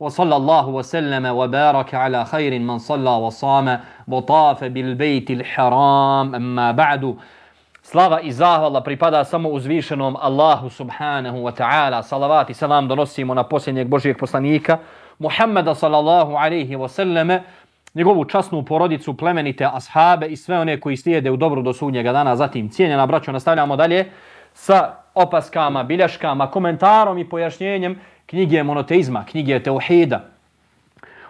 وصلى الله وسلم وبارك على خير من صلى وصام وطاف بالبيت الحرام اما بعد Slava i zahvala pripada samo uzvišenom Allahu subhanahu wa ta'ala. Salavat i salam donosimo na posljednjeg Božijeg poslanika, Muhammeda sallallahu alaihi wa sallame, njegovu časnu porodicu, plemenite ashabe i sve one koji slijede u dobru do sudnjega dana. Zatim, cijenjena braćo, nastavljamo dalje sa opaskama, bilješkama, komentarom i pojašnjenjem knjige monoteizma, knjige teuhida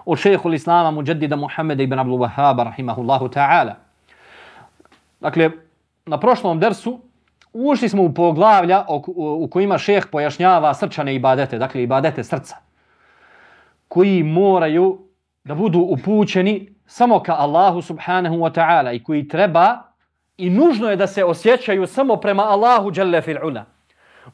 od šehu islama Mujaddida Muhammeda ibn Abdul Wahaba, rahimahullahu ta'ala. Dakle, na prošlom dersu ušli smo u poglavlja u kojima šeh pojašnjava srčane ibadete, dakle ibadete srca, koji moraju da budu upućeni samo ka Allahu subhanahu wa ta'ala i koji treba i nužno je da se osjećaju samo prema Allahu jalla fil ula.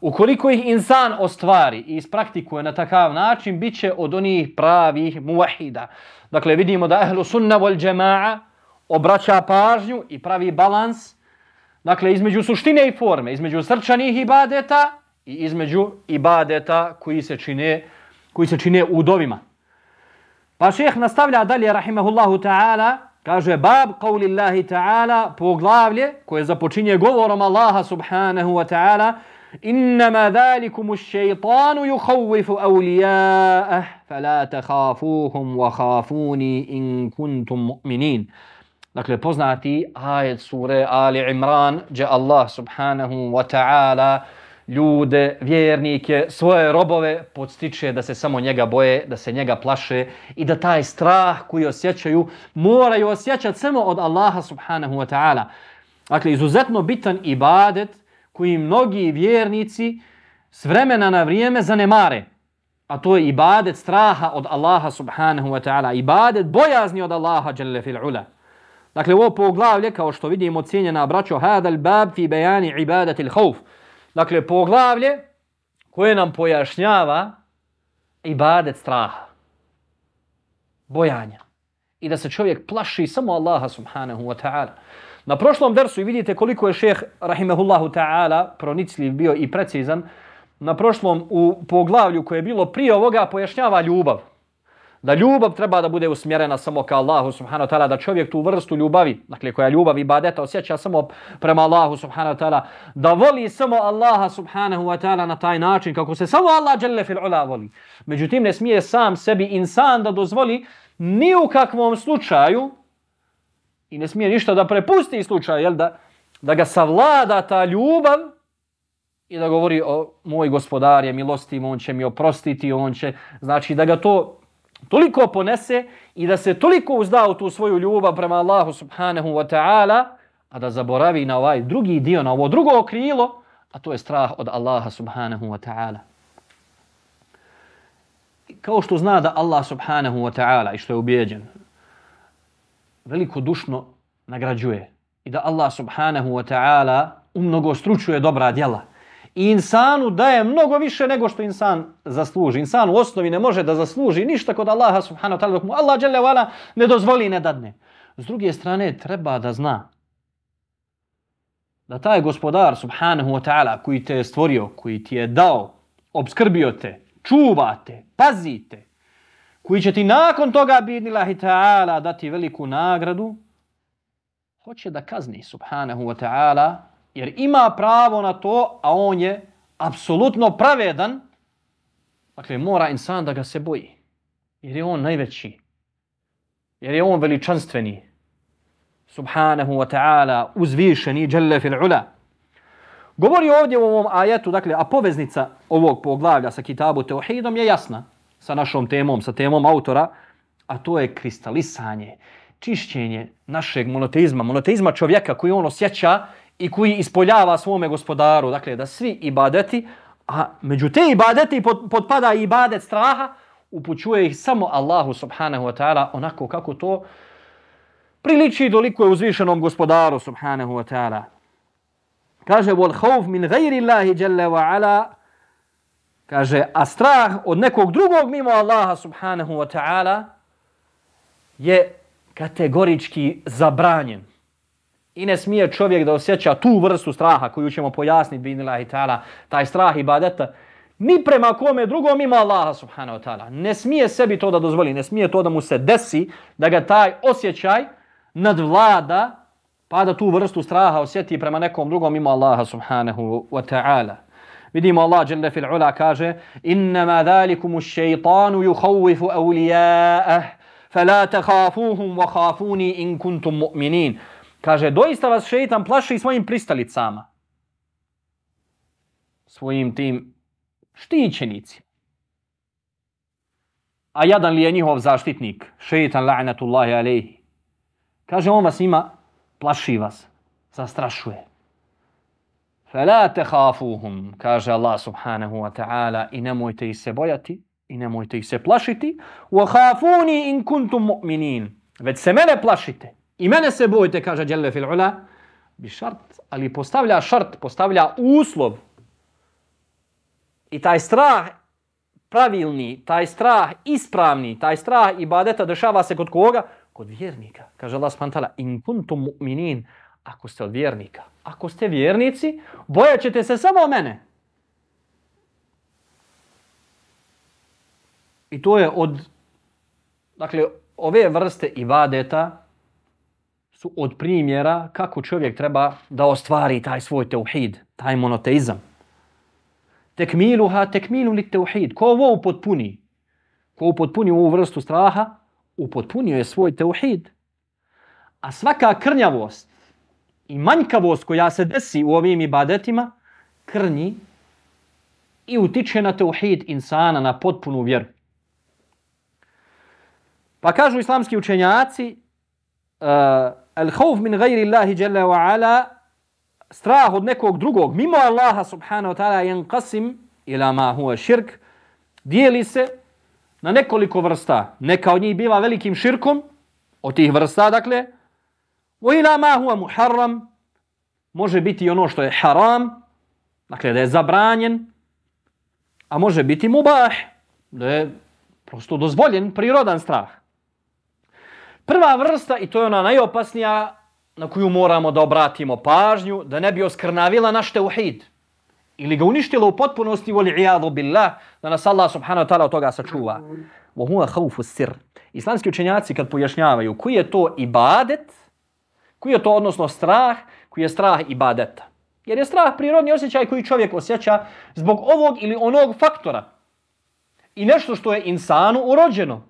Ukoliko ih insan ostvari i ispraktikuje na takav način, bit će od onih pravih muvahida. Dakle, vidimo da ehlu sunna wal jama'a obraća pažnju i pravi balans Dakle, između suštine i forme, između srčanih ibadeta i između ibadeta koji se čine, koji se čine u dovima. Pa šeheh nastavlja dalje, rahimahullahu ta'ala, kaže, bab qavlillahi ta'ala, poglavlje koje započinje govorom Allaha subhanahu wa ta'ala, إنما ذلكم الشيطان يخوف أولياءه fala تخافوهم wa إن in kuntum mu'minin. Dakle, poznati ajet sure Ali Imran, gdje Allah subhanahu wa ta'ala ljude, vjernike, svoje robove podstiče da se samo njega boje, da se njega plaše i da taj strah koji osjećaju moraju osjećati samo od Allaha subhanahu wa ta'ala. Dakle, izuzetno bitan ibadet koji mnogi vjernici s vremena na vrijeme zanemare. A to je ibadet straha od Allaha subhanahu wa ta'ala. Ibadet bojazni od Allaha jalla fil ula. Dakle, ovo poglavlje, kao što vidimo, cijenjena braćo, hadal bab fi bejani ibadet il hauf. Dakle, poglavlje koje nam pojašnjava ibadet straha, bojanja. I da se čovjek plaši samo Allaha subhanahu wa ta'ala. Na prošlom dersu i vidite koliko je šeh rahimehullahu ta'ala pronicljiv bio i precizan. Na prošlom u poglavlju koje je bilo prije ovoga pojašnjava ljubav da ljubav treba da bude usmjerena samo ka Allahu subhanahu wa ta'ala, da čovjek tu vrstu ljubavi, dakle koja ljubav i badeta osjeća samo prema Allahu subhanahu wa ta'ala, da voli samo Allaha subhanahu wa ta'ala na taj način kako se samo Allah jalle fil ula voli. Međutim, ne smije sam sebi insan da dozvoli ni u kakvom slučaju i ne smije ništa da prepusti slučaju, jel da, da ga savlada ta ljubav i da govori o moj gospodar je milostiv, on će mi oprostiti, on će, znači da ga to toliko ponese i da se toliko uzda u tu svoju ljubav prema Allahu subhanahu wa ta'ala, a da zaboravi na ovaj drugi dio, na ovo drugo krilo, a to je strah od Allaha subhanahu wa ta'ala. Kao što zna da Allah subhanahu wa ta'ala i što je ubijeđen, velikodušno nagrađuje i da Allah subhanahu wa ta'ala umnogo stručuje dobra djela i insanu daje mnogo više nego što insan zasluži. Insan u osnovi ne može da zasluži ništa kod Allaha subhanahu wa ta'ala dok mu Allah dželle vala ne dozvoli i ne dadne. S druge strane treba da zna da taj gospodar subhanahu wa ta'ala koji te je stvorio, koji ti je dao, obskrbio te, čuvate, pazite, koji će ti nakon toga bidnilahi ta'ala dati veliku nagradu, hoće da kazni subhanahu wa ta'ala jer ima pravo na to, a on je apsolutno pravedan, dakle mora insan da ga se boji. Jer je on najveći. Jer je on veličanstveni. Subhanahu wa ta'ala uzvišeni jalla fil ula. Govori ovdje u ovom ajetu, dakle, a poveznica ovog poglavlja sa kitabu Teohidom je jasna sa našom temom, sa temom autora, a to je kristalisanje, čišćenje našeg monoteizma, monoteizma čovjeka koji on osjeća i koji ispoljava svome gospodaru, dakle da svi ibadeti, a među te ibadeti podpada i ibadet straha, upućuje ih samo Allahu subhanahu wa ta'ala onako kako to priliči doliko je uzvišenom gospodaru subhanahu wa ta'ala. Kaže, wal khawf min gajri Allahi jalla wa ala, kaže, a strah od nekog drugog mimo Allaha subhanahu wa ta'ala je kategorički zabranjen. I ne smije čovjek da osjeća tu vrstu straha koju ćemo pojasniti, bin Allahi ta'ala, taj strah ibadeta, ni prema kome drugom ima Allaha subhanahu wa ta'ala. Ne smije sebi to da dozvoli, ne smije to da mu se desi, da ga taj osjećaj nadvlada, pa da tu vrstu straha osjeti prema nekom drugom ima Allaha subhanahu wa ta'ala. Vidimo Allah dželle fil ula kaže Innama eš-şeytanu yukhawifu awliya'ah, fala takhafuhum wa khafuni in kuntum mu'minin. Kaže, doista vas šejtan plaši svojim pristalicama. Svojim tim štićenici. A jadan li je njihov zaštitnik? Šeitan la'natullahi alejhi. Kaže, on vas ima, plaši vas, zastrašuje. Fela te hafuhum, kaže Allah subhanahu wa ta'ala, i nemojte ih se bojati, i nemojte ih se plašiti, wa in kuntum mu'minin. Već se mene plašite, i mene se bojite, kaže Đelle fil ula, bi šart, ali postavlja šart, postavlja uslov, I taj strah pravilni, taj strah ispravni, taj strah ibadeta dešava se kod koga? Kod vjernika. Kaže Allah s.w.t. In kuntum mu'minin, ako ste od vjernika. Ako ste vjernici, bojat ćete se samo mene. I to je od, dakle, ove vrste ibadeta su od primjera kako čovjek treba da ostvari taj svoj teuhid, taj monoteizam tekmiluha tekmilu li teuhid. Ko ovo upotpuni? Ko upotpuni ovu vrstu straha? Upotpunio je svoj teuhid. A svaka krnjavost i manjkavost koja se desi u ovim ibadetima, krnji i utiče na teuhid insana, na potpunu vjeru. Pa kažu islamski učenjaci, uh, al-khawf min gajri Allahi jalla wa ala, strah od nekog drugog, mimo Allaha subhanahu wa ta'ala, yanqasim ila ma huwa širk, dijeli se na nekoliko vrsta. Neka od njih biva velikim širkom, od tih vrsta, dakle, o ila ma huwa muharram, može biti ono što je haram, dakle, da je zabranjen, a može biti mubah, da je prosto dozvoljen, prirodan strah. Prva vrsta, i to je ona najopasnija, na koju moramo da obratimo pažnju, da ne bi oskrnavila naš teuhid. Ili ga uništila u potpunosti, voli ijadu billah, da nas Allah subhanahu wa ta'ala od toga sačuva. Wa huwa khawfu sir. Islamski učenjaci kad pojašnjavaju koji je to ibadet, koji je to odnosno strah, koji je strah ibadeta. Jer je strah prirodni osjećaj koji čovjek osjeća zbog ovog ili onog faktora. I nešto što je insanu urođeno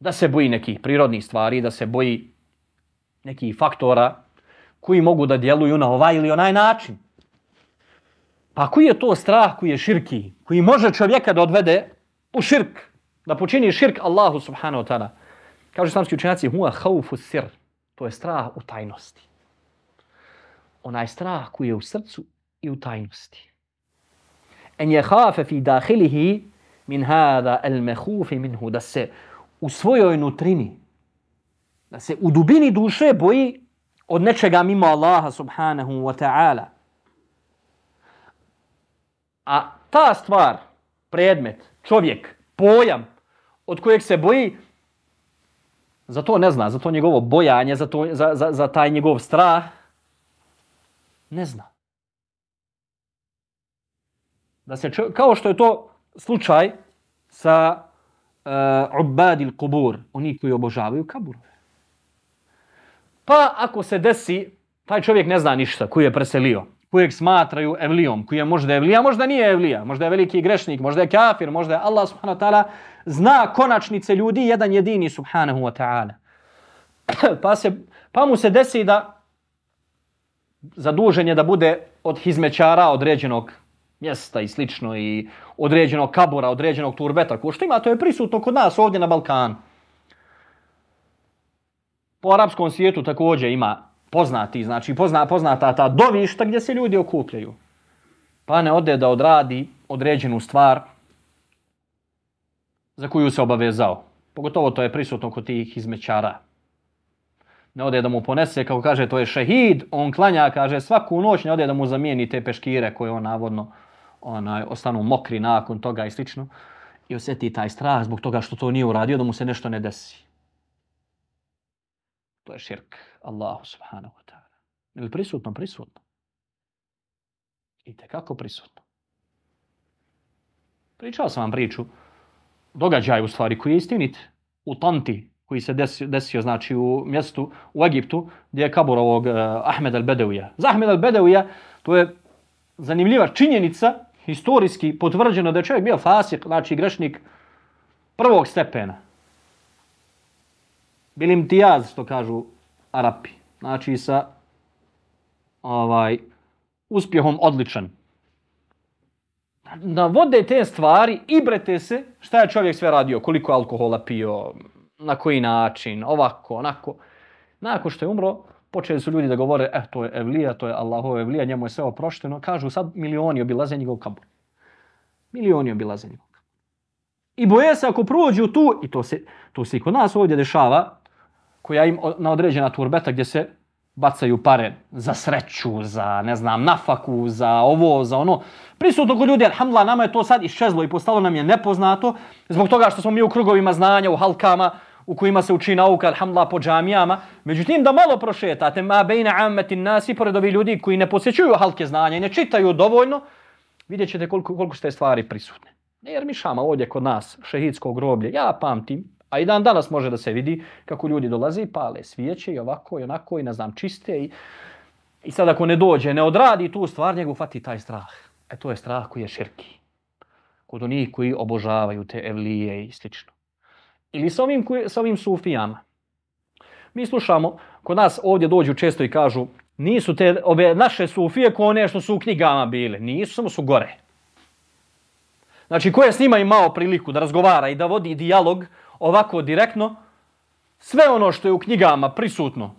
da se boji nekih prirodnih stvari, da se boji nekih faktora koji mogu da djeluju na ovaj ili onaj način. Pa koji je to strah koji je širki, koji može čovjeka da odvede u širk, da počini širk Allahu subhanahu wa ta'ala. Kažu islamski učenjaci, huwa khawfu sir, to je strah u tajnosti. Onaj strah koji je u srcu i u tajnosti. En je hafe fi dahilihi min hada el mehufi minhu, da se u svojoj nutrini, da se u dubini duše boji od nečega mimo Allaha subhanahu wa ta'ala. A ta stvar, predmet, čovjek, pojam od kojeg se boji, za to ne zna, za to njegovo bojanje, za, to, za, za, za taj njegov strah, ne zna. Da se, kao što je to slučaj sa uh, ubadil kubur, oni koji obožavaju kaburove. Pa ako se desi, taj čovjek ne zna ništa, koji je preselio, kojeg smatraju evlijom, koji je možda evlija, možda nije evlija, možda je veliki grešnik, možda je kafir, možda je Allah subhanahu wa ta'ala, zna konačnice ljudi, jedan jedini subhanahu wa ta'ala. pa, se, pa mu se desi da zaduženje da bude od hizmećara određenog mjesta i slično i određenog kabura, određenog turbeta, ko što ima, to je prisutno kod nas ovdje na Balkanu. Po arapskom svijetu također ima poznati, znači pozna, poznata ta dovišta gdje se ljudi okupljaju. Pa ne ode da odradi određenu stvar za koju se obavezao. Pogotovo to je prisutno kod tih izmećara. Ne ode da mu ponese, kako kaže, to je šehid, on klanja, kaže, svaku noć ne ode da mu zamijeni te peškire koje on navodno onaj, ostanu mokri nakon toga i slično. I osjeti taj strah zbog toga što to nije uradio, da mu se nešto ne desi. To je širk. Allahu subhanahu wa ta'ala. Ili prisutno, prisutno. I kako prisutno. Pričao sam vam priču, događaj u stvari koji je istinit u Tanti, koji se desio, desio znači u mjestu u Egiptu, gdje je kabur ovog uh, Ahmed al-Bedevija. Za Ahmed al-Bedevija to je zanimljiva činjenica, historijski potvrđeno da je čovjek bio fasik, znači grešnik prvog stepena. Bilim tijaz, što kažu Arapi. Znači sa ovaj uspjehom odličan. Navode te stvari i brete se šta je čovjek sve radio, koliko alkohola pio, na koji način, ovako, onako. Nakon što je umro, počeli su ljudi da govore, eh, to je Evlija, to je Allahov Evlija, njemu je sve oprošteno. Kažu sad milioni obilaze njegov kabur. Milioni obilaze njegov kabur. I boje se ako prođu tu, i to se, to se i kod nas ovdje dešava, koja im na određena turbeta gdje se bacaju pare za sreću, za ne znam, nafaku, za ovo, za ono. Prisutno kod ljudi, alhamdulillah, nama je to sad iščezlo i postalo nam je nepoznato zbog toga što smo mi u krugovima znanja, u halkama, u kojima se uči nauka, alhamdulillah, po džamijama. Međutim, da malo prošetate, ma bejna ammetin nasi, pored ovih ljudi koji ne posjećuju halke znanja i ne čitaju dovoljno, vidjet ćete koliko, koliko ste stvari prisutne. Jer mi šama ovdje kod nas, šehidsko groblje, ja pamtim, A i dan danas može da se vidi kako ljudi dolaze i pale svijeće i ovako i onako i ne znam čiste i, i sad ako ne dođe, ne odradi tu stvar, njegu fati taj strah. E to je strah koji je širki. Kod onih koji obožavaju te evlije i slično. Ili sa ovim, koji, sa ovim sufijama. Mi slušamo, kod nas ovdje dođu često i kažu nisu te ove naše sufije ko one što su u knjigama bile. Nisu, samo su gore. Znači, ko je s njima imao priliku da razgovara i da vodi dijalog, ovako direktno, sve ono što je u knjigama prisutno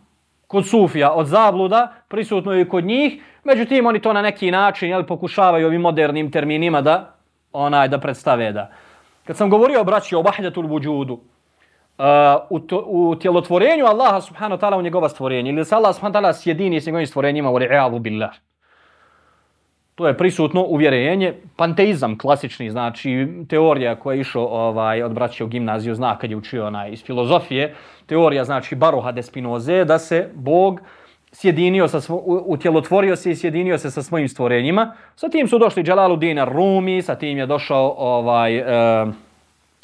kod Sufija od zabluda, prisutno je i kod njih, međutim oni to na neki način jel, pokušavaju ovim modernim terminima da onaj da predstave da. Kad sam govorio o braći o vahdatul vujudu, uh, u, to, u tjelotvorenju Allaha subhanahu wa ta'ala u njegova stvorenja, ili da se Allah subhanahu wa ta'ala sjedini s njegovim stvorenjima u re'alu billah. To je prisutno uvjerenje, panteizam klasični, znači teorija koja je išao ovaj, od braća u gimnaziju, zna kad je učio onaj, iz filozofije, teorija znači Baroha de Spinoze, da se Bog sjedinio sa svo, utjelotvorio se i sjedinio se sa svojim stvorenjima. Sa tim su došli Jalaluddin Rumi, sa tim je došao ovaj, eh, uh,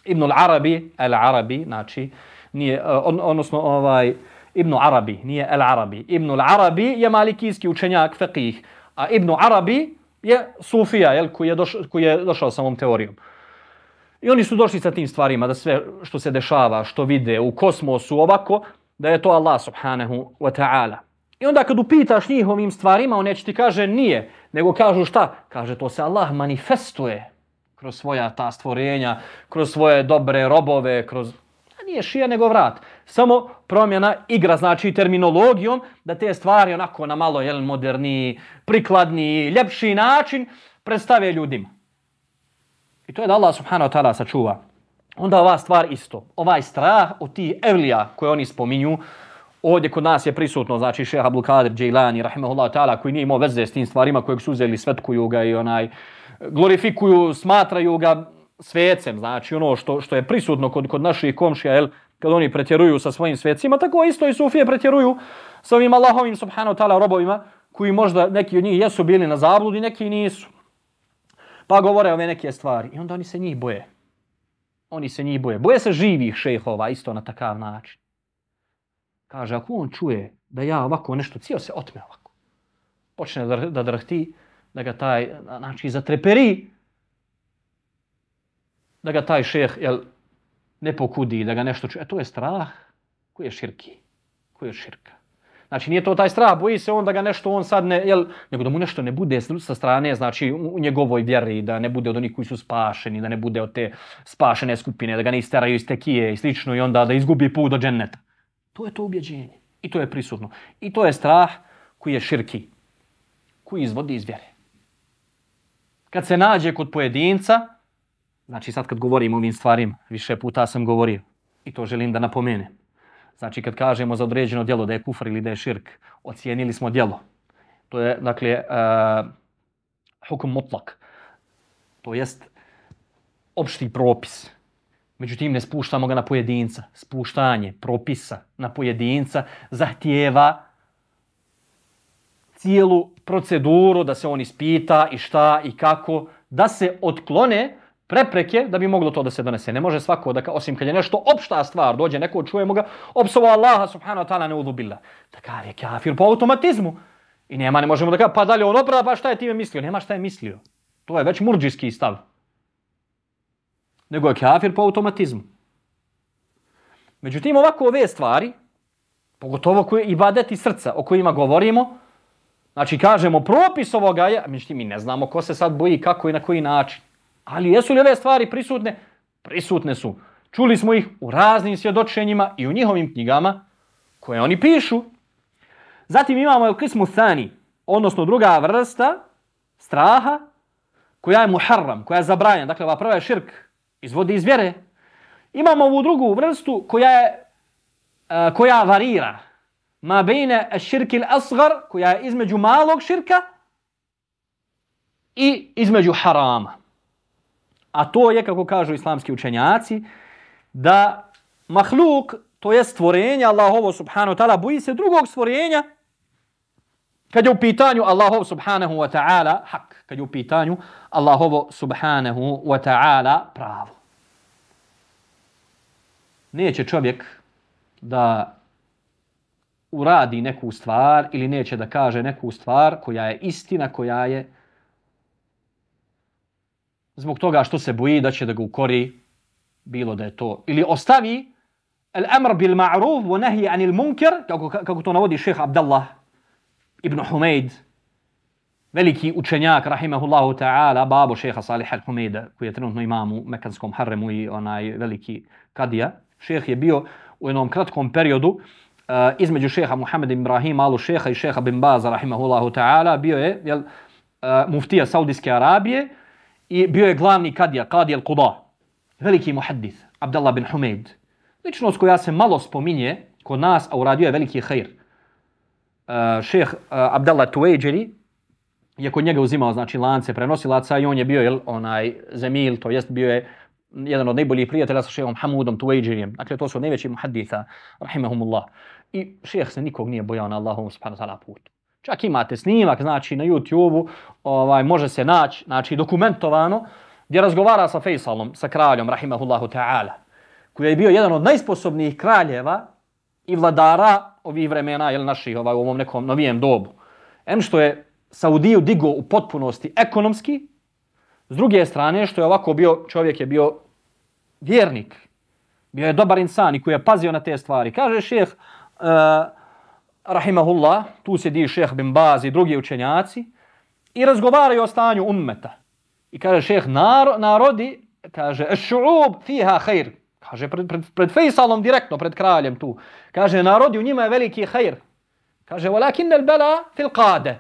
Ibn al-Arabi, al-Arabi, znači, nije, eh, on, odnosno ovaj, Ibn Arabi, nije al-Arabi. Ibn al-Arabi je malikijski učenjak, faqih, a Ibn Arabi je Sufija, jel, koji, je došao, koji je došao sa ovom teorijom. I oni su došli sa tim stvarima, da sve što se dešava, što vide u kosmosu ovako, da je to Allah subhanahu wa ta'ala. I onda kad upitaš njih ovim stvarima, on neće ti kaže nije, nego kažu šta? Kaže to se Allah manifestuje kroz svoja ta stvorenja, kroz svoje dobre robove, kroz nije šija nego vrat. Samo promjena igra znači terminologijom da te stvari onako na malo jel, moderni, prikladni, ljepši način predstave ljudima. I to je da Allah subhanahu wa ta'ala sačuva. Onda ova stvar isto. Ovaj strah od tih evlija koje oni spominju, ovdje kod nas je prisutno, znači šeha Abdul Džeilani, rahimahullah ta'ala, koji nije imao veze s tim stvarima kojeg su uzeli, svetkuju ga i onaj, glorifikuju, smatraju ga svecem, znači ono što što je prisutno kod kod naših komšija, el, kad oni pretjeruju sa svojim svecima, tako isto i sufije pretjeruju sa ovim Allahovim subhanahu taala robovima, koji možda neki od njih jesu bili na zabludi, neki nisu. Pa govore ove neke stvari i onda oni se njih boje. Oni se njih boje. Boje se živih šejhova isto na takav način. Kaže, ako on čuje da ja ovako nešto, cijel se otme ovako. Počne da, da drhti, da ga taj, znači, zatreperi, da ga taj šeh jel, ne pokudi, da ga nešto čuje. E to je strah koji je širki. Koji je širka. Znači nije to taj strah, boji se on da ga nešto on sad ne, jel, nego da mu nešto ne bude sa strane, znači u njegovoj vjeri, da ne bude od onih koji su spašeni, da ne bude od te spašene skupine, da ga ne isteraju iz tekije i slično i onda da izgubi put do dženneta. To je to ubjeđenje. I to je prisutno. I to je strah koji je širki. Koji izvodi iz vjere. Kad se nađe kod pojedinca, Znači sad kad govorim o ovim stvarima, više puta sam govorio i to želim da napomenem. Znači kad kažemo za određeno djelo da je kufr ili da je širk, ocijenili smo djelo. To je, dakle, uh, hukum mutlak. To jest opšti propis. Međutim, ne spuštamo ga na pojedinca. Spuštanje propisa na pojedinca zahtijeva cijelu proceduru da se on ispita i šta i kako, da se otklone prepreke da bi moglo to da se donese. Ne može svako da, osim kad je nešto opšta stvar, dođe neko, čujemo ga, opsova Allaha subhanahu wa ta'ala ne udubila. Takav je kafir po automatizmu. I nema, ne možemo da kaže, pa dalje on oprava, pa šta je time mislio? Nema šta je mislio. To je već murđijski stav. Nego je kafir po automatizmu. Međutim, ovako ove stvari, pogotovo koje i srca o kojima govorimo, znači kažemo propis ovoga je, međutim, mi ne znamo ko se sad boji, kako i na koji način. Ali jesu li ove stvari prisutne? Prisutne su. Čuli smo ih u raznim svjedočenjima i u njihovim knjigama koje oni pišu. Zatim imamo el kismu thani, odnosno druga vrsta straha koja je muharram, koja je zabranjena. Dakle, ova prva je širk, izvodi iz vjere. Imamo ovu drugu vrstu koja je uh, koja varira. Ma bejne širki asgar, koja je između malog širka i između harama. A to je, kako kažu islamski učenjaci, da mahluk, to je stvorenje Allahovo subhanahu wa ta'ala, boji se drugog stvorenja kad je u pitanju Allahov subhanahu wa ta'ala hak, kad je u pitanju Allahovo subhanahu wa ta'ala pravo. Neće čovjek da uradi neku stvar ili neće da kaže neku stvar koja je istina, koja je zbog toga što se boji da će da ga ukori, bilo da je to, ili ostavi al-amr bil ma'ruf wa nahi anil munkar, kako, kako to navodi šeh Abdullah ibn Humeid, veliki učenjak, rahimahullahu ta'ala, babo šeha Salih al-Humeida, koji je trenutno imam u Mekanskom haremu i onaj veliki kadija. Šeh je bio u jednom kratkom periodu uh, između šeha Muhammed Ibrahim alu šeha i šeha bin Baza, rahimahullahu ta'ala, bio je jel, uh, muftija Saudijske Arabije, i bio je glavni kadija, kadija al-Quda, veliki muhaddis, Abdullah bin Humeid. Ličnost koja se malo spominje kod nas, a uradio je veliki hajr. Uh, e, šeh uh, Abdullah Tuejđeri je kod njega uzimao znači lance prenosilaca i on je bio jel, onaj zemil, to jest bio je jedan od najboljih prijatelja sa šehom Hamudom Tuejđerijem. Dakle, to su najveći muhadditha, rahimahumullah. I šeh se nikog nije bojao na Allahom subhanahu ta'ala put. Čak imate snimak, znači na YouTube-u, ovaj, može se naći, znači dokumentovano, gdje razgovara sa Faisalom, sa kraljom, rahimahullahu ta'ala, koji je bio jedan od najsposobnijih kraljeva i vladara ovih vremena, jel naših, ovaj, u ovom nekom novijem dobu. Em što je Saudiju digo u potpunosti ekonomski, s druge strane što je ovako bio, čovjek je bio vjernik, bio je dobar insan i koji je pazio na te stvari. Kaže šeh, uh, rahimahullah, tu sjedi šeh bin Baz i drugi učenjaci, i razgovaraju o stanju ummeta. I kaže šeh, narodi, kaže, šu'ub fiha hajr. Kaže, pred, pred, pred Fejsalom direktno, pred kraljem tu. Kaže, narodi, u njima je veliki khair. Kaže, walakin al bela fil qade.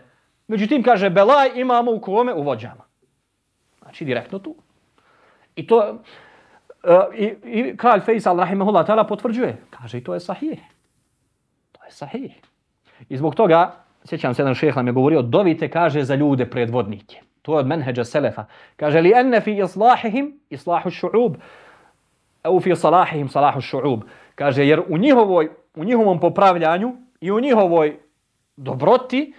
Međutim, kaže, belaj imamo u kome? U vođama. Znači, direktno tu. I to, uh, i, i kralj Fejsal, rahimahullah, ta'ala, potvrđuje. Kaže, i to je sahih. To je sahih. I zbog toga, sjećam se jedan šeheh nam je govorio, dovite, kaže, za ljude predvodnike. To je od menheđa selefa. Kaže, li enne fi islahihim islahu šu'ub, au fi salahihim salahu šu'ub. Kaže, jer u, njihovoj, u njihovom popravljanju i u njihovoj dobroti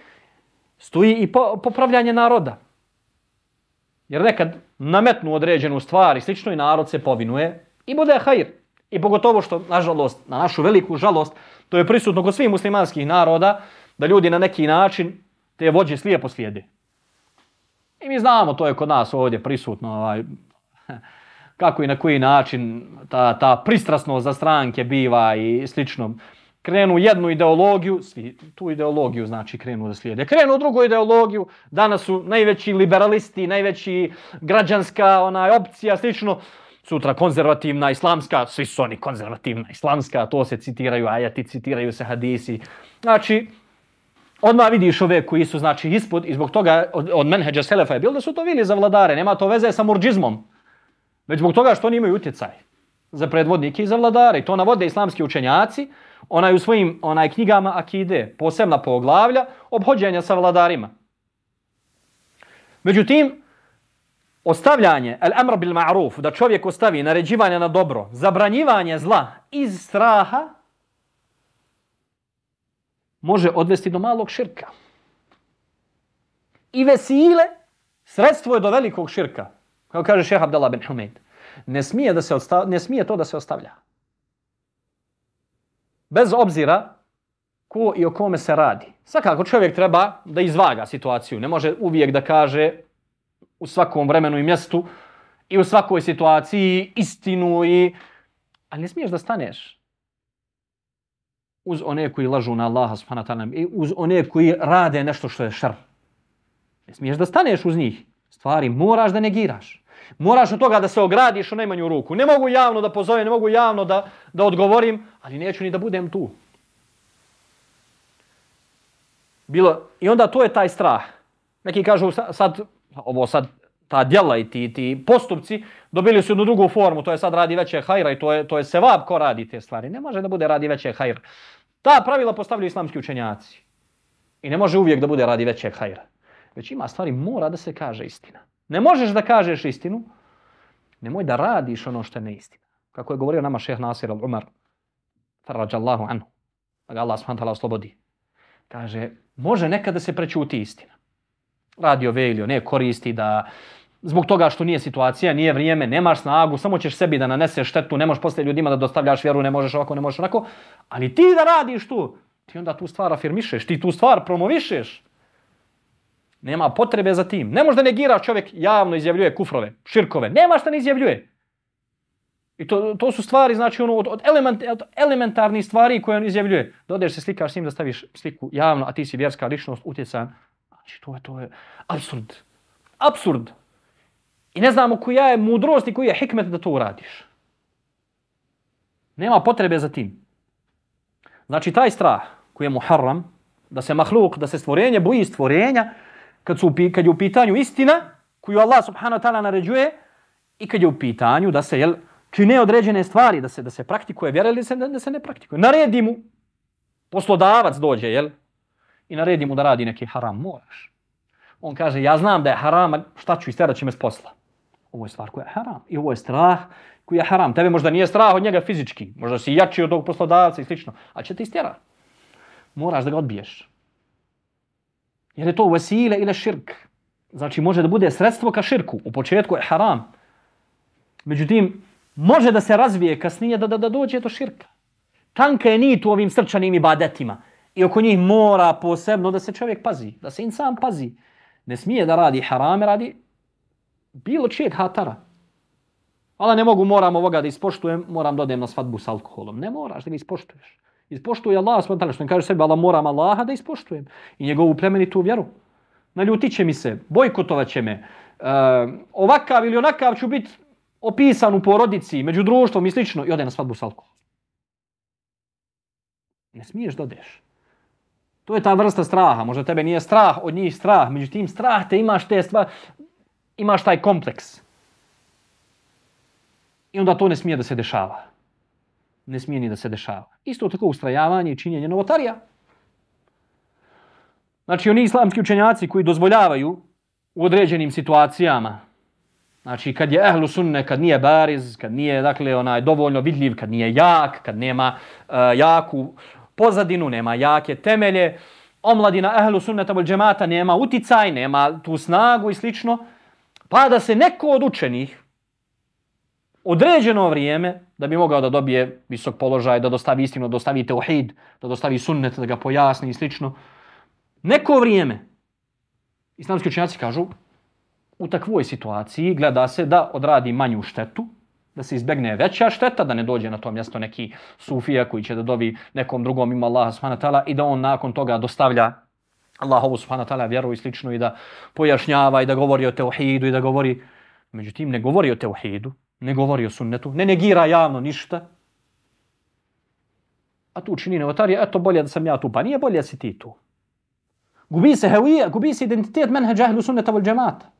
stoji i po, popravljanje naroda. Jer nekad nametnu određenu stvar i slično i narod se povinuje i bude hajr. I pogotovo što, nažalost, na našu veliku žalost, to je prisutno kod svih muslimanskih naroda, da ljudi na neki način te vođe slijepo slijede. I mi znamo, to je kod nas ovdje prisutno, ovaj, kako i na koji način ta, ta pristrasnost za stranke biva i slično. Krenu jednu ideologiju, svi tu ideologiju znači krenu da slijede. Krenu drugu ideologiju, danas su najveći liberalisti, najveći građanska onaj opcija, slično sutra konzervativna islamska, svi su oni konzervativna islamska, to se citiraju ajati, citiraju se hadisi. Znači, odmah vidiš ove koji su znači ispod i zbog toga od, od menheđa Selefa je bilo da su to vili za vladare, nema to veze sa murđizmom. Već zbog toga što oni imaju utjecaj za predvodnike i za vladare. I to navode islamski učenjaci, onaj u svojim onaj knjigama akide, posebna poglavlja, obhođenja sa vladarima. Međutim, ostavljanje, el amr bil ma'ruf, da čovjek ostavi naređivanje na dobro, zabranjivanje zla iz straha, može odvesti do malog širka. I vesile, sredstvo je do velikog širka. Kao kaže šeha Abdallah bin Humeid. Ne smije, da se ostav, ne smije to da se ostavlja. Bez obzira ko i o kome se radi. Svakako čovjek treba da izvaga situaciju. Ne može uvijek da kaže u svakom vremenu i mjestu i u svakoj situaciji istinu i... Ali ne smiješ da staneš uz one koji lažu na Allaha subhanahu wa ta'ala i uz one koji rade nešto što je šar. Ne smiješ da staneš uz njih. Stvari moraš da negiraš. Moraš od toga da se ogradiš u najmanju ruku. Ne mogu javno da pozovem, ne mogu javno da, da odgovorim, ali neću ni da budem tu. Bilo, I onda to je taj strah. Neki kažu sad, ovo sad, ta djela i ti, ti postupci dobili su jednu drugu formu, to je sad radi veće hajra i to je, to je sevab ko radi te stvari. Ne može da bude radi veće hajra. Ta pravila postavljaju islamski učenjaci. I ne može uvijek da bude radi veće hajra. Već ima stvari, mora da se kaže istina. Ne možeš da kažeš istinu, nemoj da radiš ono što je neistina. Kako je govorio nama šeh Nasir al-Umar, farađallahu anhu, da ga Allah s.w.t. oslobodi. Kaže, može nekada se prečuti istina. Radio Velio ne koristi da zbog toga što nije situacija, nije vrijeme, nemaš snagu, samo ćeš sebi da naneseš štetu, ne možeš posle ljudima da dostavljaš vjeru, ne možeš ovako, ne možeš onako. Ali ti da radiš tu, ti onda tu stvar afirmišeš, ti tu stvar promovišeš. Nema potrebe za tim. Ne može da negira čovjek javno izjavljuje kufrove, širkove. Nema šta ne izjavljuje. I to, to su stvari, znači, ono, od, od, element, od elementarnih stvari koje on izjavljuje. Dodeš se slikaš s njim da staviš sliku javno, a ti si vjerska ličnost, utjecan. Znači, to je, to je absurd. Absurd. I ne znamo koja je mudrost i koji je hikmet da to uradiš. Nema potrebe za tim. Znači, taj strah koji je muharram, da se mahluk, da se stvorenje boji stvorenja, kad, su, kad je u pitanju istina koju Allah subhanahu wa ta'ala naređuje i kad je u pitanju da se jel, čine određene stvari, da se da se praktikuje vjera ili da se, da se ne praktikuje. Naredi mu, poslodavac dođe, jel? I naredi mu da radi neki haram, moraš. On kaže, ja znam da je haram, šta ću isterat će me s posla. Ovo je stvar koja je haram. I ovo je strah koji je haram. Tebe možda nije strah od njega fizički. Možda si jači od tog poslodavca i slično. A će te istjera. Moraš da ga odbiješ. Jer je to vesile ili širk. Znači može da bude sredstvo ka širku. U početku je haram. Međutim, može da se razvije kasnije da, da, da dođe do širka. Tanka je nit u ovim srčanim ibadetima. I oko njih mora posebno da se čovjek pazi. Da se insan pazi. Ne smije da radi harame, radi bilo čijeg hatara. Ali ne mogu, moram ovoga da ispoštujem, moram da odem na svadbu s alkoholom. Ne moraš da ga ispoštuješ. Ispoštuj Allah subhanahu što kaže sebi, ali moram Allaha da ispoštujem i njegovu plemenitu vjeru. Naljutit će mi se, bojkotovat će me, uh, ovakav ili onakav ću biti opisan u porodici, među društvom i slično i ode na svadbu s alkoholom. Ne smiješ da odeš. To je ta vrsta straha. Možda tebe nije strah, od njih strah. Međutim, strah te imaš te stvari, imaš taj kompleks. I onda to ne smije da se dešava ne smije ni da se dešava. Isto tako ustrajavanje i činjenje novotarija. Znači, oni islamski učenjaci koji dozvoljavaju u određenim situacijama, znači kad je ehlu sunne, kad nije bariz, kad nije dakle, onaj dovoljno vidljiv, kad nije jak, kad nema uh, jaku pozadinu, nema jake temelje, omladina ehlu sunneta bol džemata nema uticaj, nema tu snagu i slično, pa da se neko od učenih određeno vrijeme da bi mogao da dobije visok položaj, da dostavi istinu, da dostavi teuhid, da dostavi sunnet, da ga pojasni i slično. Neko vrijeme, islamski učenjaci kažu, u takvoj situaciji gleda se da odradi manju štetu, da se izbegne veća šteta, da ne dođe na to mjesto neki sufija koji će da dovi nekom drugom ima Allaha subhanahu ta'ala i da on nakon toga dostavlja Allahovu subhanahu ta'ala vjeru i slično i da pojašnjava i da govori o teuhidu i da govori, međutim ne govori o teuhidu, ne govori o sunnetu, ne negira javno ništa, a tu čini novotarija, eto bolje da sam ja tu, pa nije bolje da si ti tu. Gubi se hevija, gubi se identitet menheđa ahlu sunneta vol džemata.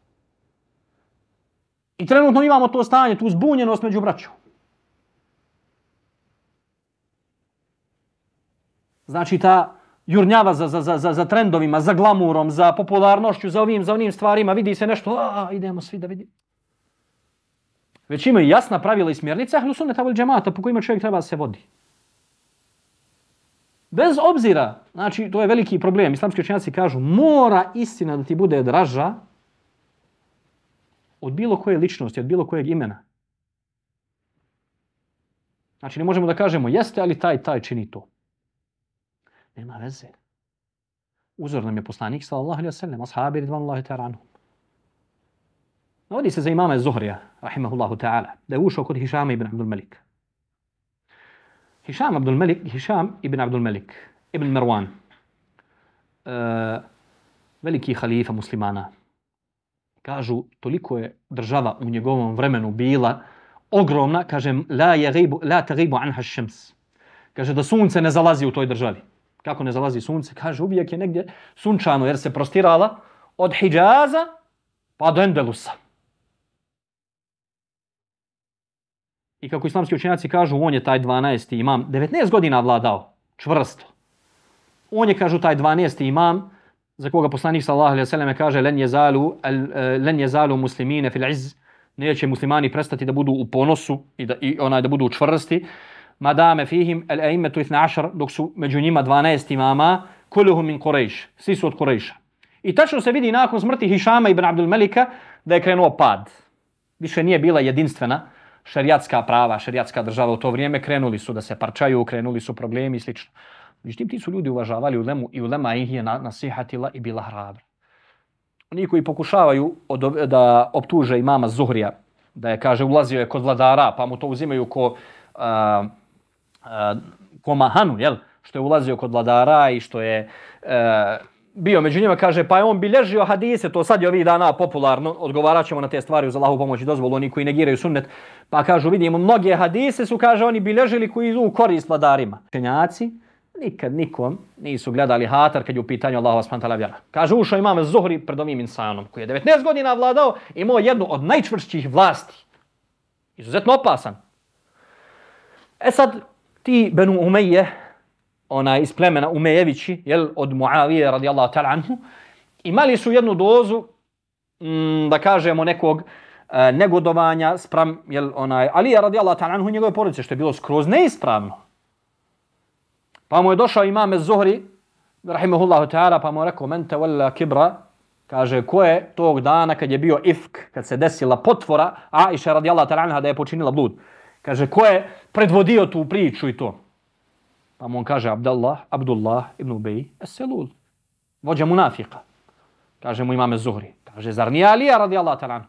I trenutno imamo to stanje, tu zbunjenost među braćom. Znači ta jurnjava za, za, za, za, trendovima, za glamurom, za popularnošću, za ovim, za onim stvarima, vidi se nešto, a, idemo svi da vidimo. Već imaju jasna pravila i smjernica, ahlu sunneta vol džemata po kojima čovjek treba se vodi. Bez obzira, znači to je veliki problem, islamski učenjaci kažu, mora istina da ti bude draža od bilo koje ličnosti, od bilo kojeg imena. Znači ne možemo da kažemo jeste, ali taj, taj čini to. Nema veze. Uzor nam je poslanik, sallallahu alaihi wa sallam, ashabi ridvanullahi ta'ala anhum. Navodi se za imama Zuhrija, rahimahullahu ta'ala, da je ušao kod Hišama ibn Abdul Malik. Hišam Abdul Malik, Hišam ibn Abdul Malik, ibn Marwan, uh, veliki halifa muslimana, kažu, toliko je država u njegovom vremenu bila ogromna, kaže, la, je la taribu anha šems. Kaže, da sunce ne zalazi u toj državi. Kako ne zalazi sunce? Kaže, uvijek je negdje sunčano, jer se prostirala od Hijaza pa do Endelusa. I kako islamski učenjaci kažu, on je taj 12. imam, 19 godina vladao, čvrsto. On je, kažu, taj 12. imam, za koga poslanik sallallahu alejhi ve selleme kaže len jezalu e, len jezalu muslimine fil izz. Neće muslimani prestati da budu u ponosu i da i onaj da budu čvrsti. Madame fihim al aimatu 12 dok su među njima 12 imama kulluhum min quraish svi su od quraisha i tačno se vidi nakon smrti Hišama ibn Abdul Melika da je krenuo pad. Više nije bila jedinstvena šerijatska prava šerijatska država u to vrijeme. Krenuli su da se parčaju krenuli su problemi i slično. Međutim, ti su ljudi uvažavali ulemu i ulema ih je nasihatila i bila hrabra. Oni koji pokušavaju od, da optuže imama Zuhrija, da je, kaže, ulazio je kod vladara, pa mu to uzimaju ko, a, a, ko mahanu, jel? što je ulazio kod vladara i što je a, bio među njima, kaže, pa je on bilježio hadise, to sad je ovih dana popularno, odgovarat ćemo na te stvari uz Allahu pomoć i dozvolu, oni koji negiraju sunnet, pa kažu, vidimo, mnoge hadise su, kaže, oni bilježili koji idu u korist vladarima. Čenjaci, nikad nikom nisu gledali hatar kad je u pitanju Allahova spantala vjera. Kaže, ušao imam Zuhri pred ovim insanom koji je 19 godina vladao i imao jednu od najčvršćih vlasti. Izuzetno opasan. E sad, ti Benu Umeje, ona iz plemena Umejevići, jel, od Muavije radijallahu ta'ala anhu, imali su jednu dozu, m, da kažemo, nekog e, negodovanja spram, jel, onaj, Alija radijallahu ta'ala anhu, njegove porodice, što je bilo skroz neispravno. Pa mu je došao imam Zuhri, rahimahullahu ta'ala, pa mu je rekao, men te walla kibra, kaže, ko je tog dana kad je bio ifk, kad se desila potvora, Aisha radijallahu ta'ala anha da je počinila blud. Kaže, ko je predvodio tu priču i to? Pa mu on kaže, Abdullah, Abdullah ibn Ubej, eselul, vođa munafika. Kaže mu imam Zuhri. Kaže, zar nije Alija radijallahu ta'ala anha?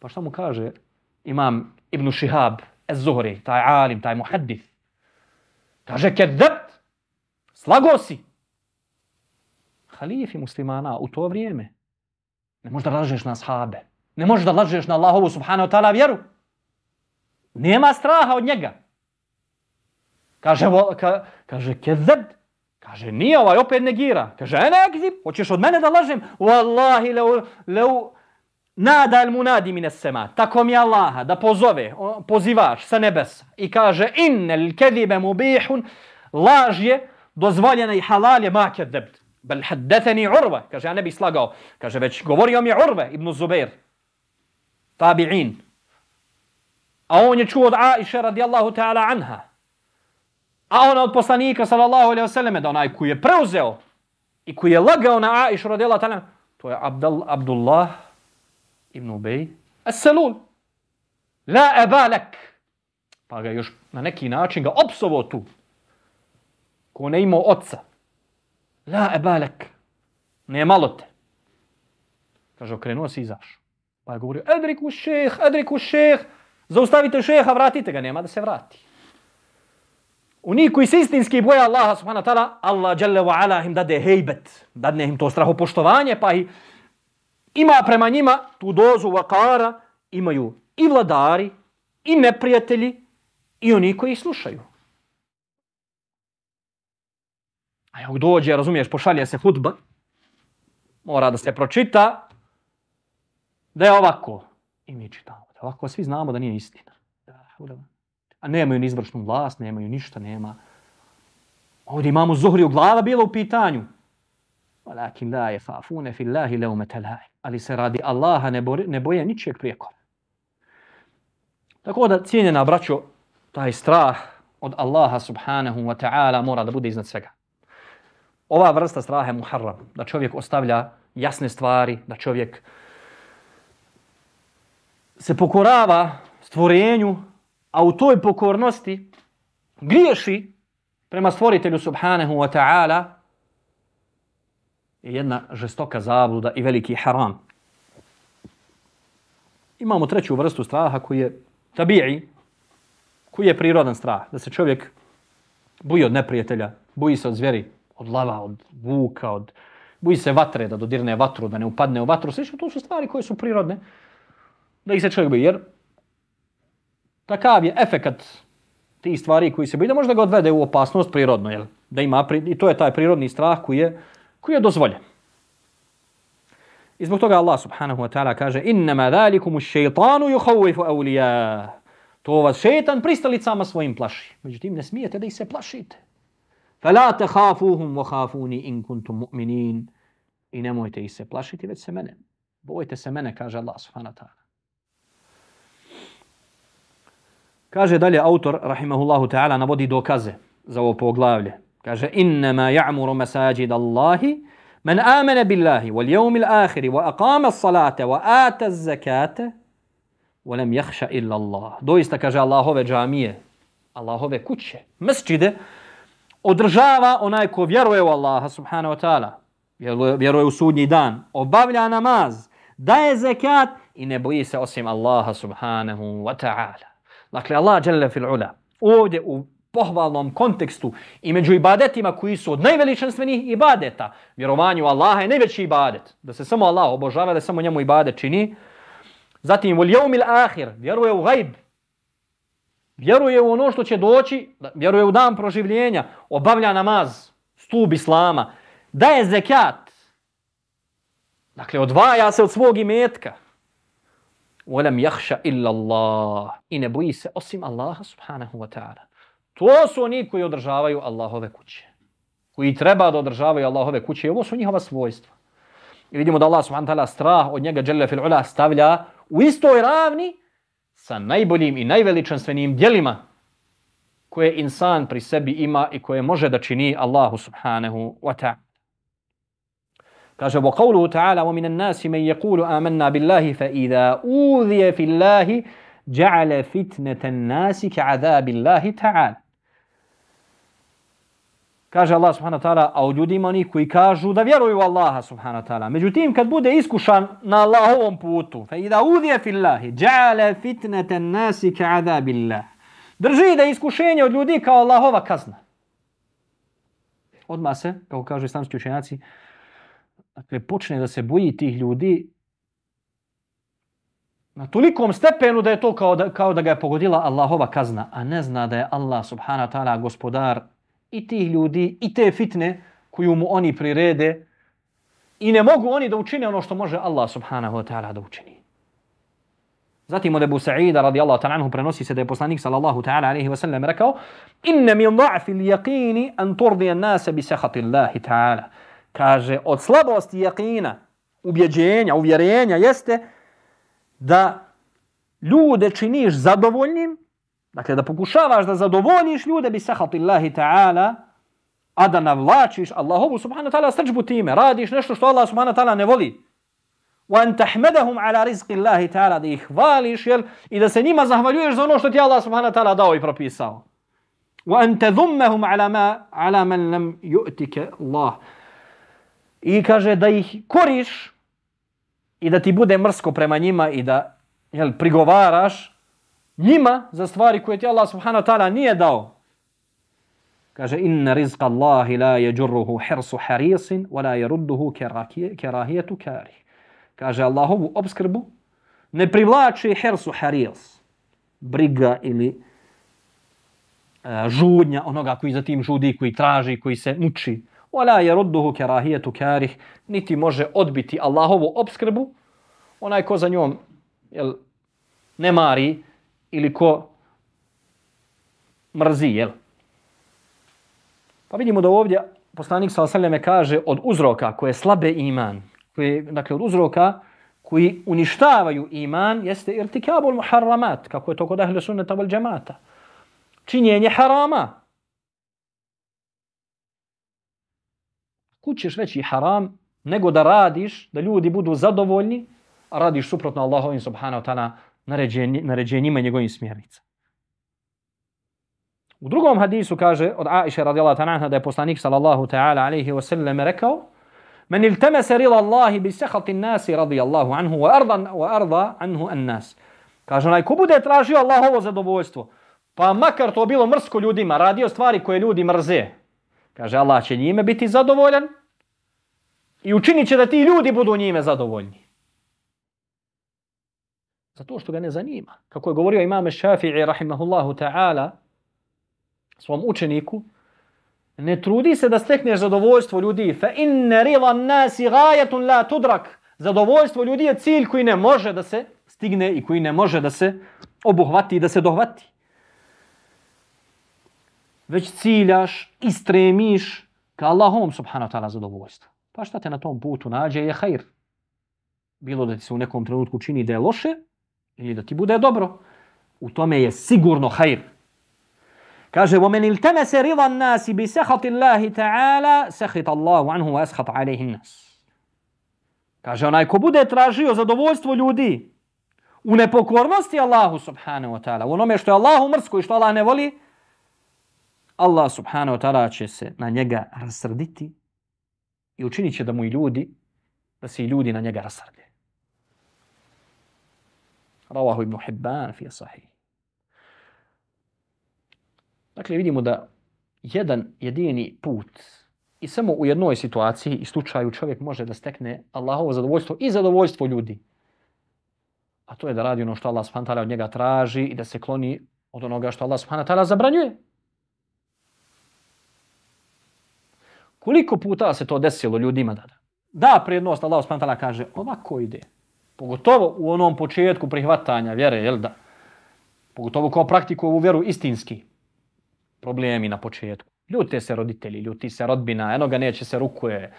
Pa šta mu kaže imam ibn Shihab, ez Zuhri, taj alim, taj muhaddif? Kaže, kedat, slago si. Halifi muslimana u to vrijeme. Ne možeš da lažeš na sahabe. Ne možeš da lažeš na Allahovu subhanahu ta'ala vjeru. Nema straha od njega. Kaže, ka, kaže, kedat. Kaže, nije ovaj, opet negira. Kaže, ene, ekzib, hoćeš od mene da lažem? Wallahi, leu, leu, nada il munadi mine sema. Tako mi Allaha da pozove, pozivaš sa nebesa i kaže, innel kezibe mubihun, laž je, dozvoljena i halal je makar debt. Bel haddeteni urve. Kaže, ja ne bih slagao. Kaže, već govorio mi je urve, ibn Zubair. Tabi'in. A on je čuo od Aisha radijallahu ta'ala anha. A ona od poslanika sallallahu alaihi wasallam da onaj koji je preuzeo i koji je lagao na Aisha radijallahu ta'ala to je Abdul, Abdullah ibn Ubej As-Salul. La ebalek. Pa ga još na neki način ga opsovo tu ko ne imao oca. La ebalek. Ne malo te. Kaže, okrenuo se i izašao. Pa je govorio, edriku šeh, edriku šeh. Zaustavite šeha, vratite ga. Nema da se vrati. Oni koji se istinski boje Allaha subhanahu wa ta'ala, Allah jalla wa ala im dade hejbet. Dadne im to strahopoštovanje, pa i ima prema njima tu dozu vakara, imaju i vladari, i neprijatelji, i oni koji slušaju. A jak dođe, razumiješ, pošalje se hudba, mora da se pročita, da je ovako. I mi čitamo. Da Ovako svi znamo da nije istina. A nemaju ni izvršnu vlast, nemaju ništa, nema. Ovdje imamo Zuhri u glava bila u pitanju. Walakin la je fafune fillahi leumet Ali se radi Allaha ne, boje, ne boje ničijeg prijekora. Tako da cijenjena braćo, taj strah od Allaha subhanahu wa ta'ala mora da bude iznad svega. Ova vrsta straha je muharram, da čovjek ostavlja jasne stvari, da čovjek se pokorava stvorenju, a u toj pokornosti griješi prema stvoritelju subhanahu wa ta'ala je jedna žestoka zabluda i veliki haram. Imamo treću vrstu straha koji je tabi'i, koji je prirodan strah, da se čovjek boji od neprijatelja, boji se od zvjeri, od lava, od vuka, od boji se vatre, da dodirne vatru, da ne upadne u vatru, sve to su stvari koje su prirodne, da ih se čovjek boji, jer takav je efekat ti stvari koji se boji, da možda ga odvede u opasnost prirodno, jel? Da ima, i to je taj prirodni strah koji je, koji je dozvoljen. I zbog toga Allah subhanahu wa ta'ala kaže innama dhalikumu šeitanu yuhawifu awliya. To vas šeitan pristalicama svojim plaši. Međutim, ne smijete da ih se plašite. فَلَا تَخَافُوهُمْ وَخَافُونِ إِن كُنْتُمْ مُؤْمِنِينَ I nemojte ih se plašiti, već se mene. Bojte se mene, kaže Allah subhanahu wa ta'ala. Kaže dalje autor, rahimahullahu ta'ala, navodi dokaze za ovo poglavlje. Kaže, innama ja'muru masajid Allahi, من آمن بالله واليوم الآخر وأقام الصلاة وآت الزكاة ولم يخشى إلا الله دويستا كجا Allahove džamije, Allahove kuće, mesčide, održava onaj ko vjeruje u Allaha subhanahu wa ta'ala, vjeruje u sudnji dan, obavlja namaz, daje zekat i ne boji se osim Allaha subhanahu wa ta'ala. Dakle, Allah jalla fil ula, ovdje u pohvalnom kontekstu i među ibadetima koji su od najveličanstvenih ibadeta. Vjerovanju Allaha je najveći ibadet. Da se samo Allah obožava, da samo njemu ibadet čini. Zatim, u ljevmil ahir, vjeruje u gajb. Vjeruje u ono što će doći, vjeruje u dan proživljenja, obavlja namaz, stub islama, daje zekat. Dakle, odvaja se od svog imetka. وَلَمْ jahša illa Allah. I ne boji se osim Allaha subhanahu wa ta'ala. To su oni koji održavaju Allahove kuće. Koji treba da održavaju Allahove kuće. I ovo su njihova svojstva. I vidimo da Allah subhanahu wa ta'ala strah od njega dželle fil ula stavlja u istoj ravni sa najboljim i najveličanstvenijim djelima koje insan pri sebi ima i koje može da čini Allahu subhanahu wa ta'ala. Kaže, wa qawluhu ta'ala, wa minan nasi man yaqulu amanna billahi fa idha udhiya fillahi ja'ala fitnatan nasi ka'adhabillahi ta'ala. Kaže Allah subhanahu wa ta'ala, a u ljudima oni koji kažu da vjeruju u Allaha subhanahu wa ta'ala. Međutim, kad bude iskušan na Allahovom putu, fe ida udhije fillahi, ja'ale fitnete nasi ka'ada billah. Drži da iskušenje od ljudi kao Allahova kazna. Odma se, kao kažu islamski učenjaci, dakle, počne da se boji tih ljudi na tolikom stepenu da je to kao da, kao da ga je pogodila Allahova kazna, a ne zna da je Allah subhanahu wa ta'ala gospodar i tih ljudi i te fitne koju mu oni prirede i ne mogu oni da učine ono što može Allah subhanahu wa ta'ala da učini. Zatim od Ebu Sa'ida radijallahu ta'ala anhu prenosi se da je poslanik sallallahu ta'ala alaihi wa sallam rekao inne min da'fi l'jaqini an turdi nase bi sehati Allahi ta'ala. Kaže, od slabosti jaqina, ubjeđenja, uvjerenja jeste da ljude činiš zadovoljnim Dakle, da pokušavaš da zadovoljiš ljude bi sahati Allahi ta'ala, a da navlačiš Allahovu subhanahu ta'ala srđbu time, radiš nešto što Allah subhanahu ta'ala ne voli. Wa an tahmadahum ala rizqi Allahi ta'ala, da ih hvališ jel, i da se njima zahvaljuješ za ono što ti Allah subhanahu ta'ala dao i propisao. Wa an tadhummahum ala, ma, ala man lam yu'tike Allah. I kaže da ih koriš i da ti bude mrsko prema njima i da jel, prigovaraš njima za stvari koje ti Allah subhanahu wa ta'ala nije dao. Kaže, inna rizqa Allahi la jeđurruhu hirsu harisin, wa la jerudduhu kerahijetu kari. Kaže, Allahovu obskrbu ne privlači hirsu haris, briga ili uh, žudnja onoga koji za tim žudi, koji traži, koji se muči. Wala la jerudduhu kerahijetu niti može odbiti Allahovu obskrbu, onaj ko za njom jel, ne mari ili ko mrzi, jel? Pa vidimo da ovdje poslanik s.a.v. kaže od uzroka koje je slabe iman, koje, dakle od uzroka koji uništavaju iman jeste irtikabul muharramat, kako je to kod ahle sunnata val džemata. Činjenje harama. Kućeš veći haram nego da radiš, da ljudi budu zadovoljni, a radiš suprotno Allahovim subhanahu wa naređenj, naređenjima i njegovim smjernicama. U drugom hadisu kaže od Aisha radijallahu ta'ala da je poslanik sallallahu ta'ala alaihi wa sallam rekao Men iltemese rila Allahi bi sehati nasi radijallahu anhu wa arda, wa arda anhu an nas. Kaže onaj ko bude tražio Allahovo zadovoljstvo, pa makar to bilo mrsko ljudima, radio stvari koje ljudi mrze. Kaže Allah će njime biti zadovoljan i učinit će da ti ljudi budu njime zadovoljni. Zato što ga ne zanima. Kako je govorio imame Šafi'i rahimahullahu ta'ala, svom učeniku, ne trudi se da stekneš zadovoljstvo ljudi. Fa inne rila nasi gajatun la tudrak. Zadovoljstvo ljudi je cilj koji ne može da se stigne i koji ne može da se obuhvati i da se dohvati. Već ciljaš i stremiš ka Allahom subhanahu ta'ala zadovoljstvo. Pa šta te na tom putu nađe je hajr. Bilo da ti se u nekom trenutku čini da je loše ili da ti bude dobro. U tome je sigurno hajr. Kaže, وَمَنِ الْتَمَسَ رِضَ النَّاسِ بِسَحَطِ اللَّهِ تَعَالَ سَحِطَ اللَّهُ عَنْهُ وَأَسْحَطَ عَلَيْهِ النَّاسِ Kaže, onaj ko bude tražio zadovoljstvo ljudi u nepokornosti Allahu subhanahu wa ta'ala, u onome što je Allahu mrsko i što Allah ne voli, Allah subhanahu wa ta'ala će se na njega rasrditi i učinit će da mu i ljudi, da se i ljudi na njega rasrde. Ravahu ibn Hibban fi sahih. Dakle, vidimo da jedan jedini put i samo u jednoj situaciji i slučaju čovjek može da stekne Allahovo zadovoljstvo i zadovoljstvo ljudi. A to je da radi ono što Allah subhanahu od njega traži i da se kloni od onoga što Allah subhanahu zabranjuje. Koliko puta se to desilo ljudima da da? Da, prednost Allah subhanahu kaže ovako ide. Pogotovo u onom početku prihvatanja vjere, jel da? Pogotovo ko praktiku ovu vjeru istinski problemi na početku. Ljute se roditelji, ljuti se rodbina, eno ga neće se rukuje.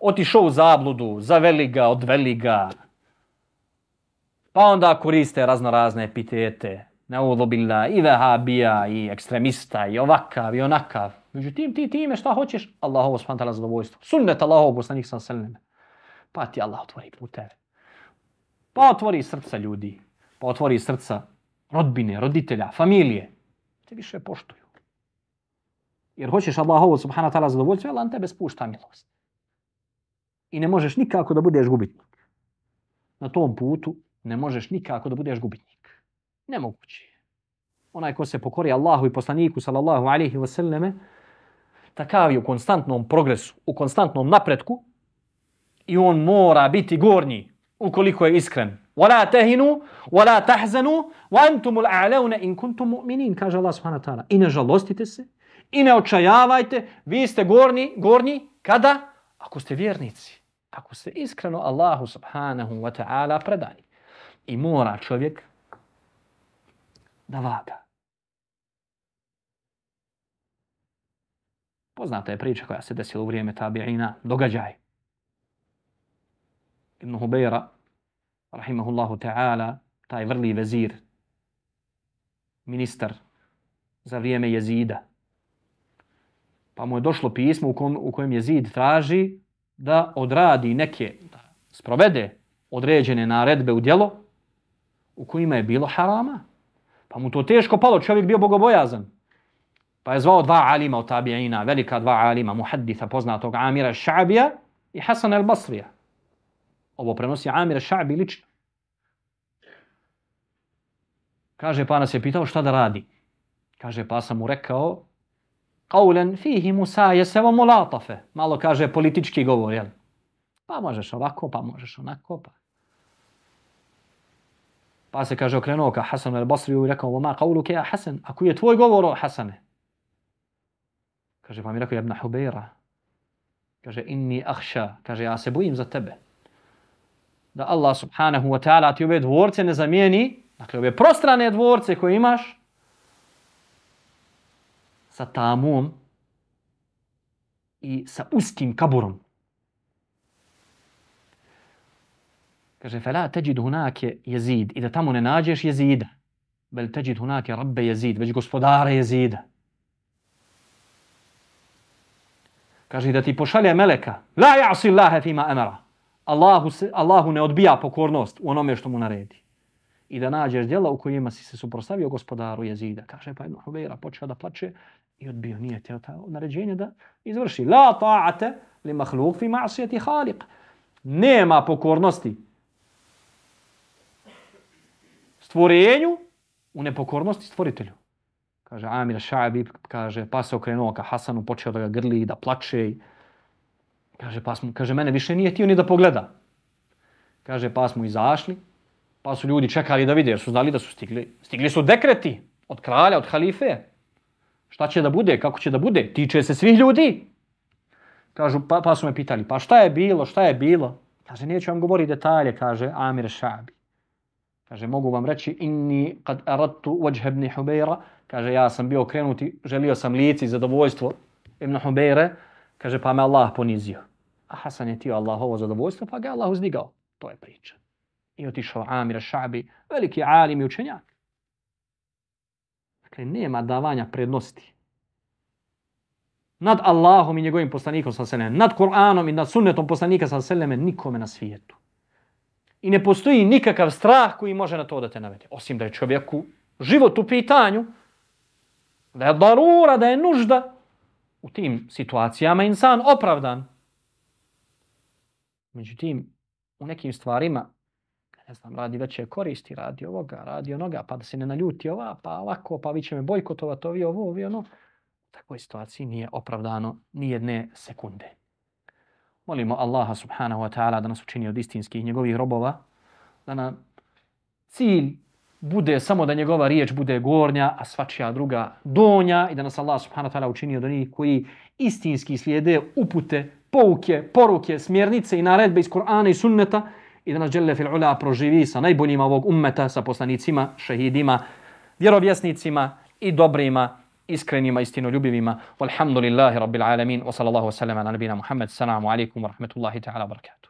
Otišao u zabludu, zaveli ga, odveli ga. Pa onda koriste razno razne epitete. Neudobila i vehabija, i ekstremista, i ovakav, i onakav. Međutim, ti time šta hoćeš? Allahovo spantala zadovoljstvo. Sunnet Allahovo poslanik sam selene. Pa ti Allah otvori puteve. Pa otvori srca ljudi. Pa otvori srca rodbine, roditelja, familije te više poštuju. Jer hoćeš Allahovu subhanahu ta'ala zadovoljstvo, Allah tebe spušta milost. I ne možeš nikako da budeš gubitnik. Na tom putu ne možeš nikako da budeš gubitnik. Nemoguće je. Onaj ko se pokori Allahu i poslaniku sallallahu alaihi wa sallame, takav je u konstantnom progresu, u konstantnom napretku i on mora biti gornji ukoliko je iskren. ولا تهنوا ولا تحزنوا وانتم الاعلون ان كنتم مؤمنين kaže Allah subhanahu wa ta'ala i ne žalostite se i ne očajavajte vi ste gorni gornji kada ako ste vjernici ako ste iskreno Allahu subhanahu wa ta'ala predani i mora čovjek da vaga Poznata je priča koja se desila u vrijeme tabi'ina, događaj. Ibn Hubeira, rahimahullahu ta'ala, taj vrli vezir, ministar za vrijeme jezida. Pa mu je došlo pismo u, kom, u kojem jezid traži da odradi neke, da sprovede određene naredbe u djelo u kojima je bilo harama. Pa mu to teško palo, čovjek bio bogobojazan. Pa je zvao dva alima od tabi'ina, velika dva alima, muhadditha poznatog Amira Ša'bija i Hasan el-Basrija. Ovo prenosi Amir Ša'bi lično. Kaže, pa nas je pitao šta da radi. Kaže, pa sam mu rekao, kaulen fihi Musa jesevo mulatafe. Malo kaže politički govor, jel? Pa možeš ovako, pa možeš onako, pa. Pa se kaže okrenuo ka Hasan al-Basri i rekao, ma qawluke ja Hasan, ako je tvoj govor o Hasane? Kaže, pa mi rekao, jebna Hubeira. Kaže, inni ahša. Kaže, ja se bojim za tebe da Allah subhanahu wa ta'ala ti ove dvorce ne zamijeni Dakle, ove prostrane dvorce koje imaš sa tamom i sa uskim kaburom. Kaže, fela teđid hunake jezid. I da tamo ne nađeš jezida. Bel teđid hunake rabbe jezid. Već gospodara jezida. Kaže, da ti pošalje meleka. La ja'si Allahe fima emara. Allahu, se, Allahu ne odbija pokornost u onome što mu naredi. I da nađeš djela u kojima si se suprostavio gospodaru jezida. Kaže, pa Ibn Hubeira počeo da plače i odbio. Nije te naređenje da izvrši. La ta'ate li mahluk fi ma'asijeti haliq. Nema pokornosti stvorenju u nepokornosti stvoritelju. Kaže Amir Šabi, kaže, pa se okrenuo ka Hasanu, počeo da ga grli, da plače. Kaže, pa smo, kaže, mene više nije htio ni da pogleda. Kaže, pa smo izašli, pa su ljudi čekali da vide, jer su znali da su stigli. Stigli su dekreti od kralja, od halife. Šta će da bude, kako će da bude, tiče se svih ljudi. Kažu, pa, pa su me pitali, pa šta je bilo, šta je bilo? Kaže, neću vam govoriti detalje, kaže Amir Šabi. Kaže, mogu vam reći, inni kad aradtu vajh ibn Hubeira, kaže, ja sam bio krenuti, želio sam lici i zadovoljstvo ibn Hubeire, kaže, pa me Allah ponizio. A Hasan je tio Allahovo zadovoljstvo, pa ga Allah uzdigao. To je priča. I otišao Amir Šabi, veliki alim i učenjak. Dakle, nema davanja prednosti. Nad Allahom i njegovim poslanikom sa seleme, nad Kur'anom i nad sunnetom poslanika sa seleme, nikome na svijetu. I ne postoji nikakav strah koji može na to da te navede. Osim da je čovjeku život u pitanju, da je darura, da je nužda u tim situacijama insan opravdan. Međutim, u nekim stvarima, ne znam, radi veće koristi, radi ovoga, radi onoga, pa da se ne naljuti ova, pa ovako, pa vi će me bojkotovati, ovi ovo, ovi ono. U takvoj situaciji nije opravdano ni jedne sekunde. Molimo Allaha subhanahu wa ta'ala da nas učini od istinskih njegovih robova, da nam cilj bude samo da njegova riječ bude gornja, a svačija druga donja i da nas Allah subhanahu wa ta'ala učini od onih koji istinski slijede upute, pouke, poruke, smjernice i naredbe iz Kur'ana i sunneta i da nas dželle fil ula proživi sa najboljima ovog ummeta, sa poslanicima, šehidima, vjerovjesnicima i dobrima iskrenima, istinoljubivima. Walhamdulillahi rabbil alamin. Wa sallallahu wa sallam ala nabina Muhammad. Salamu alaikum wa rahmatullahi ta'ala wa barakatuh.